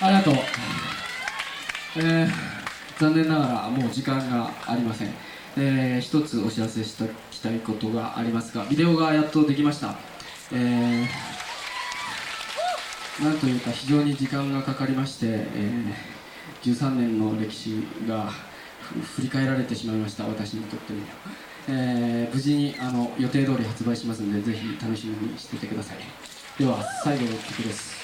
ありがとう、えー、残念ながらもう時間がありません、えー、一つお知らせしたしたいことがありますがビデオがやっとできました、えー、なんというか非常に時間がかかりまして、えー、13年の歴史が振り返られてしまいました私にとっても、えー、無事にあの予定通り発売しますのでぜひ楽しみにしててください。では最後の曲です。